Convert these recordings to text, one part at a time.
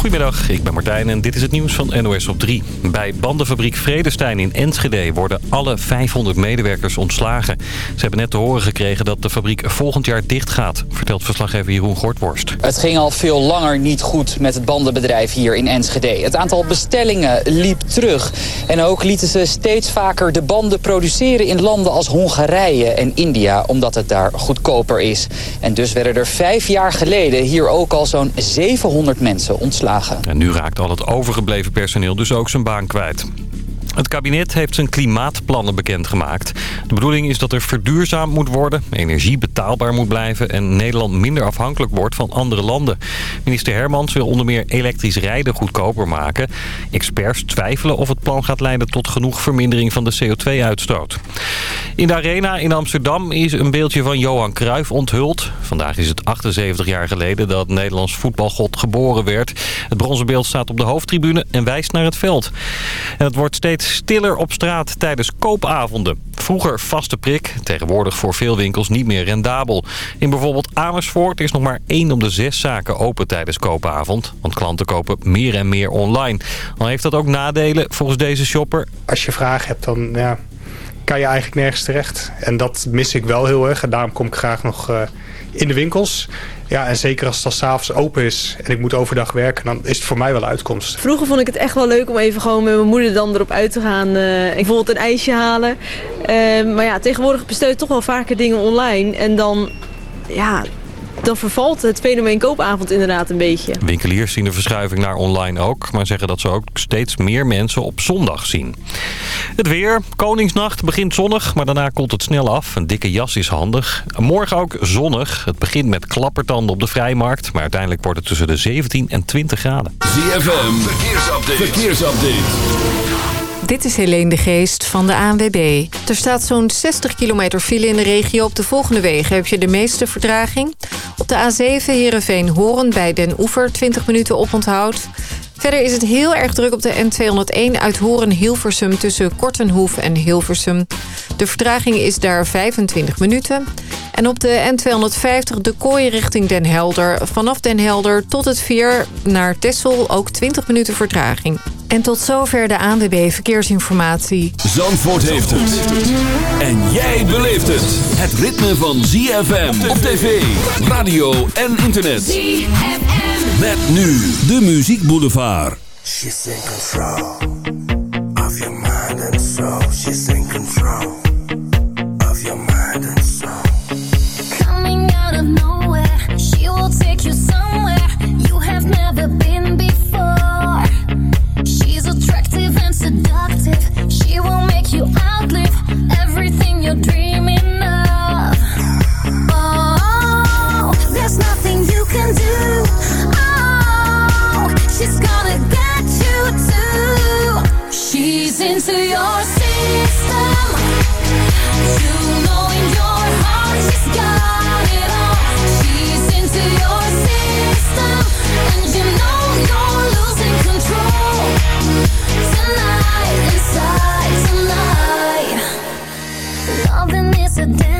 Goedemiddag, ik ben Martijn en dit is het nieuws van NOS op 3. Bij bandenfabriek Vredestein in Enschede worden alle 500 medewerkers ontslagen. Ze hebben net te horen gekregen dat de fabriek volgend jaar dicht gaat, vertelt verslaggever Jeroen Gortworst. Het ging al veel langer niet goed met het bandenbedrijf hier in Enschede. Het aantal bestellingen liep terug. En ook lieten ze steeds vaker de banden produceren in landen als Hongarije en India, omdat het daar goedkoper is. En dus werden er vijf jaar geleden hier ook al zo'n 700 mensen ontslagen. En nu raakt al het overgebleven personeel dus ook zijn baan kwijt. Het kabinet heeft zijn klimaatplannen bekendgemaakt. De bedoeling is dat er verduurzaamd moet worden, energie betaalbaar moet blijven... en Nederland minder afhankelijk wordt van andere landen. Minister Hermans wil onder meer elektrisch rijden goedkoper maken. Experts twijfelen of het plan gaat leiden tot genoeg vermindering van de CO2-uitstoot. In de Arena in Amsterdam is een beeldje van Johan Cruijff onthuld. Vandaag is het 78 jaar geleden dat Nederlands voetbalgod geboren werd. Het bronzen beeld staat op de hoofdtribune en wijst naar het veld. En het wordt steeds stiller op straat tijdens koopavonden. Vroeger vaste prik, tegenwoordig voor veel winkels niet meer rendabel. In bijvoorbeeld Amersfoort is nog maar één op de zes zaken open tijdens koopavond. Want klanten kopen meer en meer online. Al heeft dat ook nadelen volgens deze shopper. Als je vragen hebt, dan ja, kan je eigenlijk nergens terecht. En dat mis ik wel heel erg. En daarom kom ik graag nog uh, in de winkels. Ja, en zeker als het dan s'avonds open is en ik moet overdag werken, dan is het voor mij wel uitkomst. Vroeger vond ik het echt wel leuk om even gewoon met mijn moeder dan erop uit te gaan. Uh, bijvoorbeeld een ijsje halen. Uh, maar ja, tegenwoordig bestel je toch wel vaker dingen online. En dan, ja, dan vervalt het fenomeen koopavond inderdaad een beetje. Winkeliers zien de verschuiving naar online ook, maar zeggen dat ze ook steeds meer mensen op zondag zien. Het weer. Koningsnacht begint zonnig, maar daarna komt het snel af. Een dikke jas is handig. Morgen ook zonnig. Het begint met klappertanden op de vrijmarkt, maar uiteindelijk wordt het tussen de 17 en 20 graden. ZFM, verkeersupdate. verkeersupdate. Dit is Helene de Geest van de ANWB. Er staat zo'n 60 kilometer file in de regio. Op de volgende wegen heb je de meeste verdraging. Op de A7 Heerenveen-Hoorn bij Den Oever 20 minuten oponthoud. Verder is het heel erg druk op de N201 uit Horen-Hilversum... tussen Kortenhoef en Hilversum. De vertraging is daar 25 minuten. En op de N250 de kooi richting Den Helder. Vanaf Den Helder tot het Vier naar Tessel ook 20 minuten vertraging. En tot zover de ANWB Verkeersinformatie. Zandvoort heeft het. En jij beleeft het. Het ritme van ZFM op tv, radio en internet. ZFM. Met nu de Muziek Boulevard. She's in control of your mind and soul. She's in control of your mind and soul. Coming out of nowhere, she will take you somewhere you have never been before. She's attractive and seductive. She will make you outlive everything you're dreaming dance.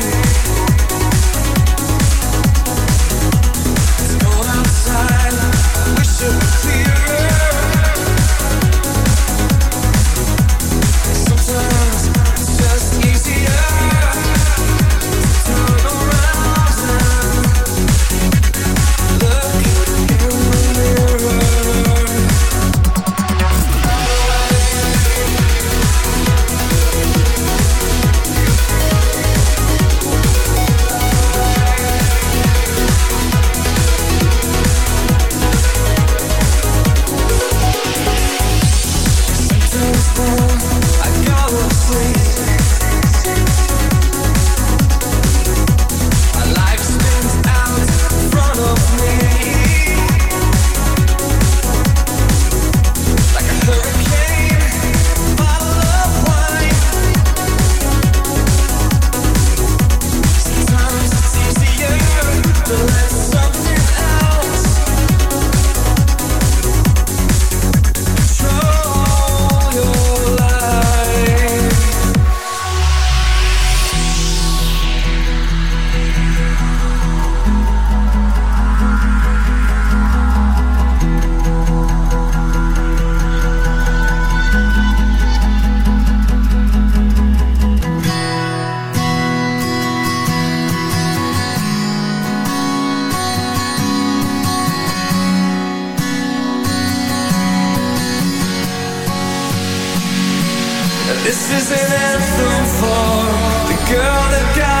This is an anthem for the girl that got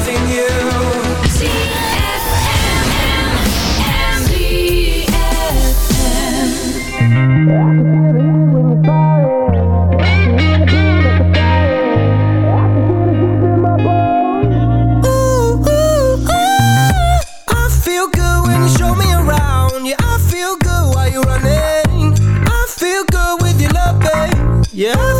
Yeah.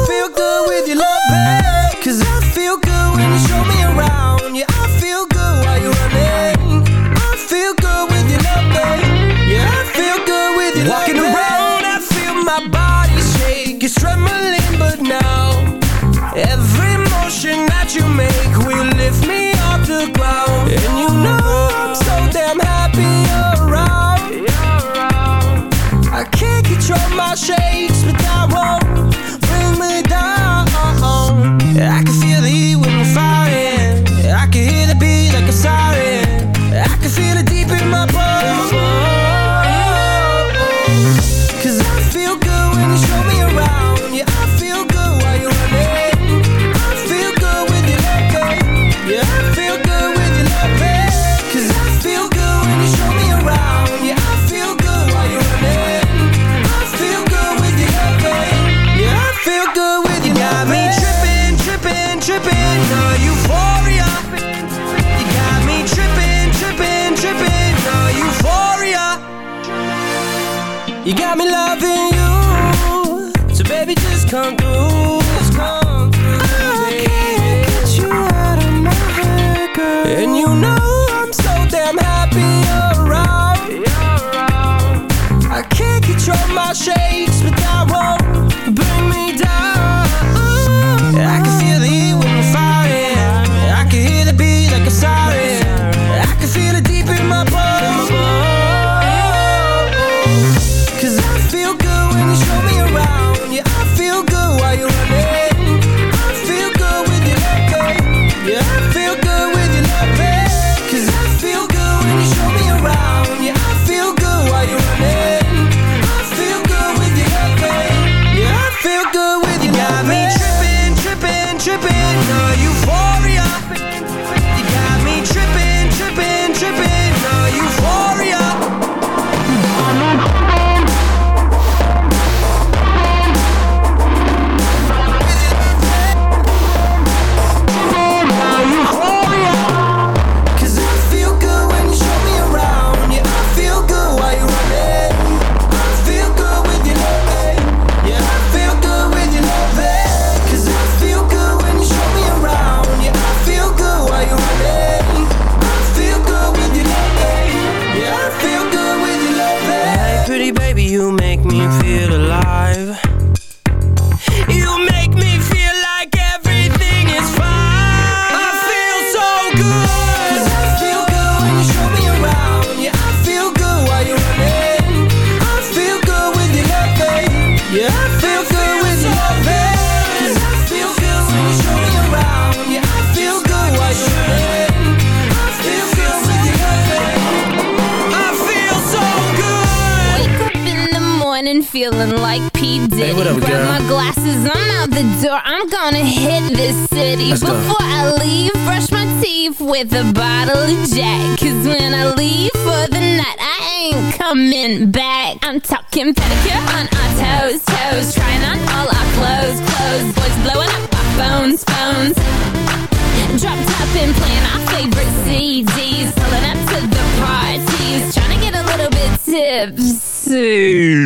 you CDs, selling up to the parties, trying to get a little bit tipsy.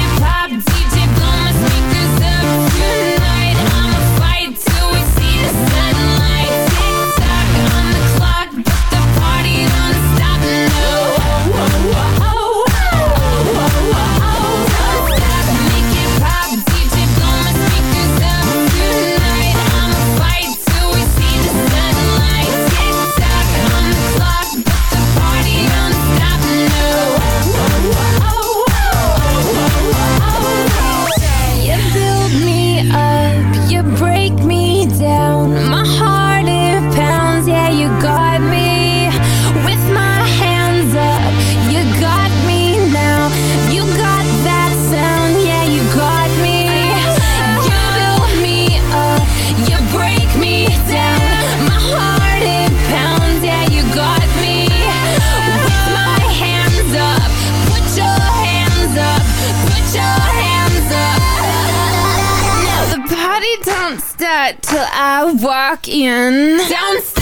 till I walk in. Downstairs.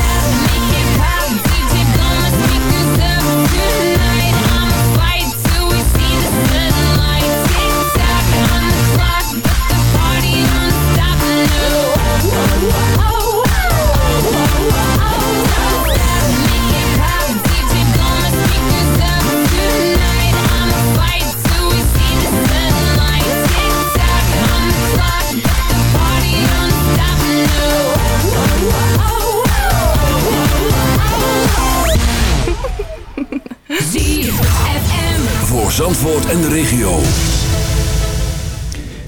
En de regio.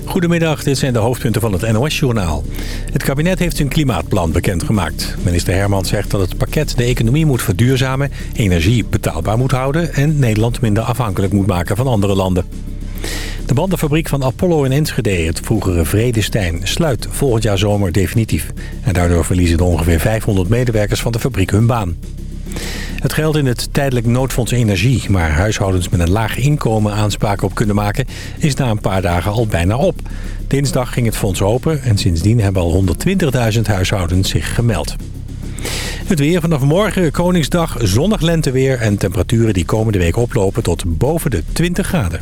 Goedemiddag, dit zijn de hoofdpunten van het NOS-journaal. Het kabinet heeft zijn klimaatplan bekendgemaakt. Minister Herman zegt dat het pakket de economie moet verduurzamen... energie betaalbaar moet houden... en Nederland minder afhankelijk moet maken van andere landen. De bandenfabriek van Apollo in Enschede, het vroegere Vredestein... sluit volgend jaar zomer definitief. En daardoor verliezen de ongeveer 500 medewerkers van de fabriek hun baan. Het geldt in het tijdelijk noodfonds energie... waar huishoudens met een laag inkomen aanspraak op kunnen maken... is na een paar dagen al bijna op. Dinsdag ging het fonds open en sindsdien hebben al 120.000 huishoudens zich gemeld. Het weer vanaf morgen, Koningsdag, zonnig lenteweer... en temperaturen die komende week oplopen tot boven de 20 graden.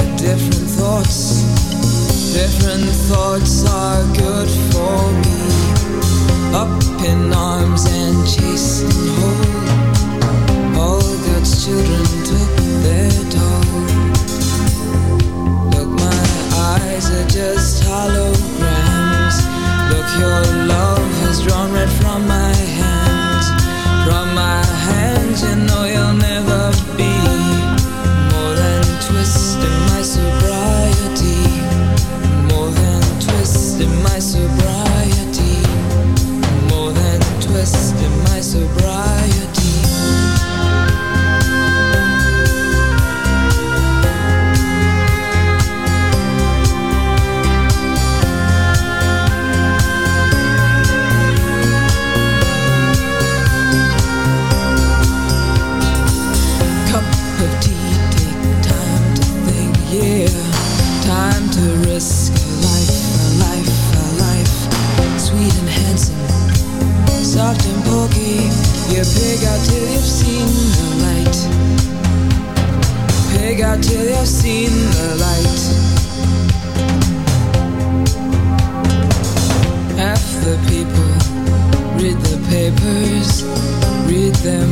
different thoughts. Different thoughts are good for me. Up in arms and chasing home. All God's children took their toll. Look, my eyes are just holograms. Look, your them.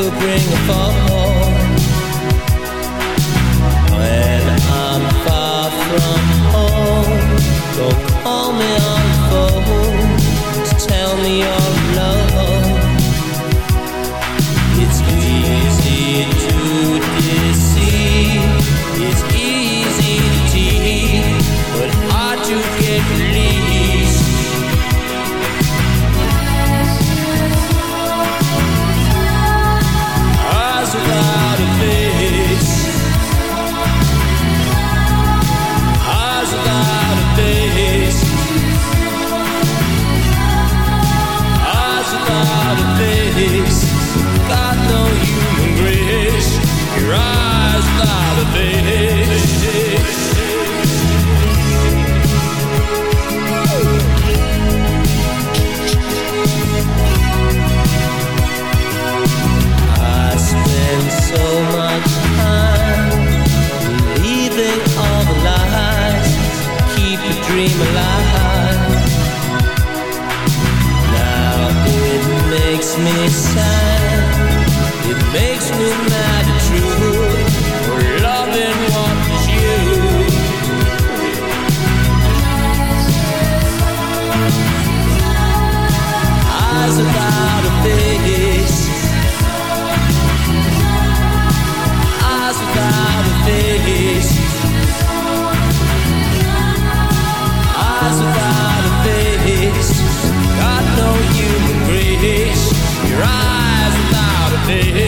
could bring a fall. dat de day.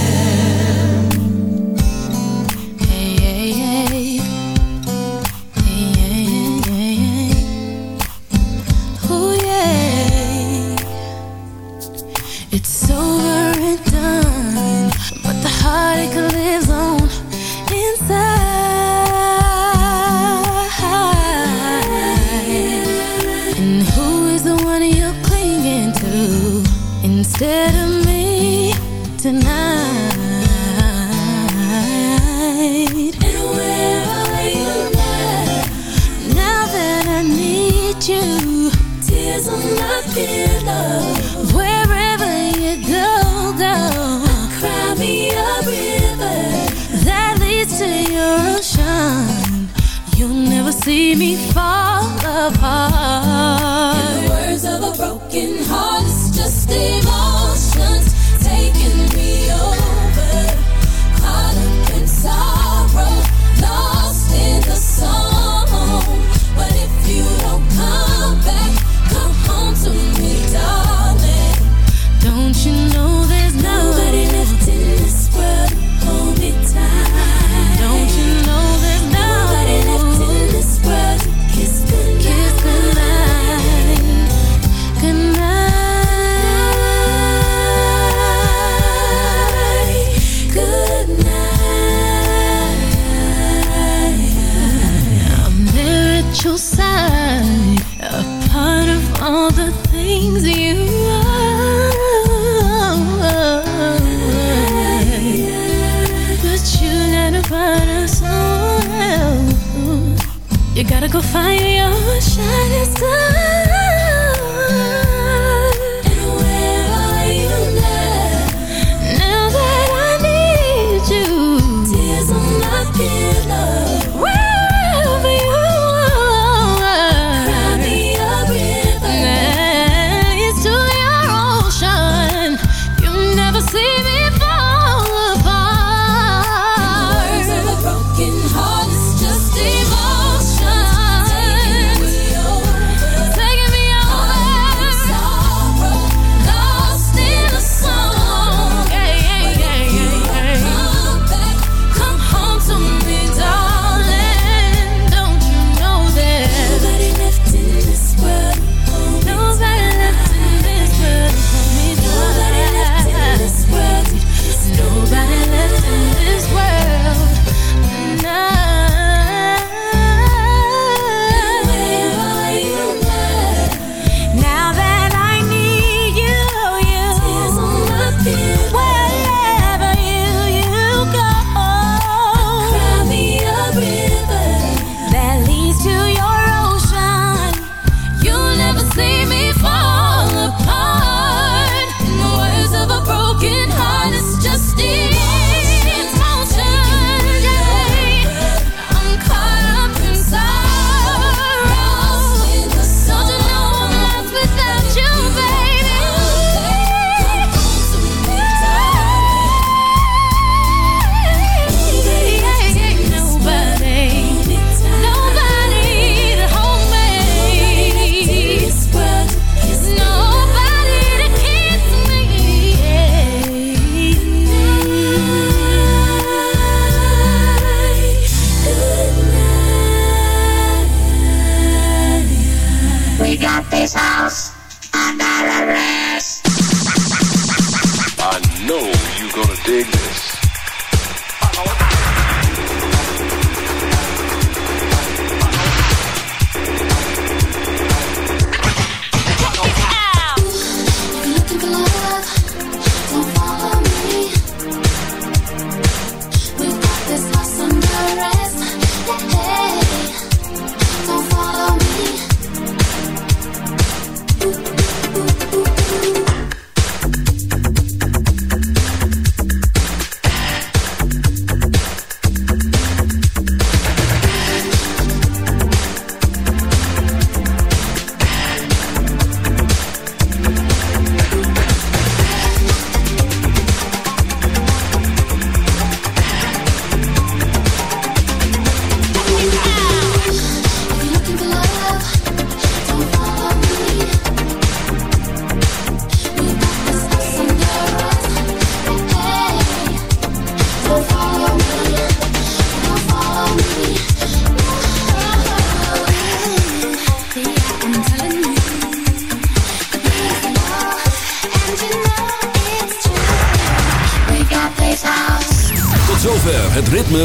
You gotta go find your shining star.